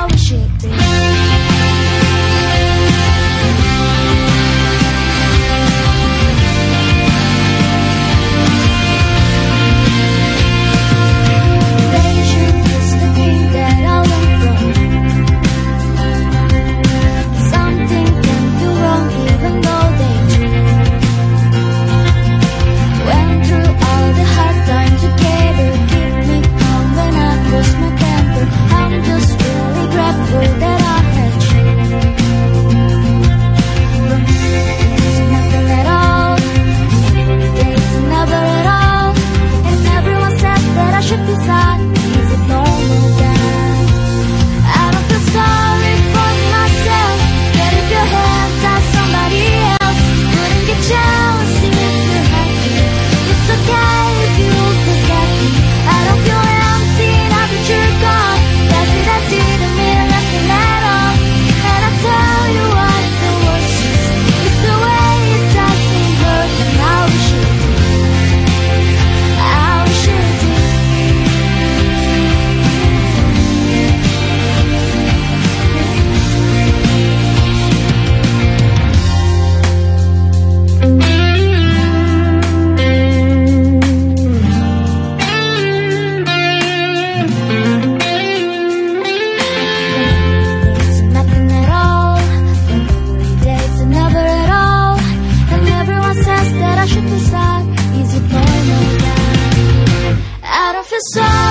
I it should. sun.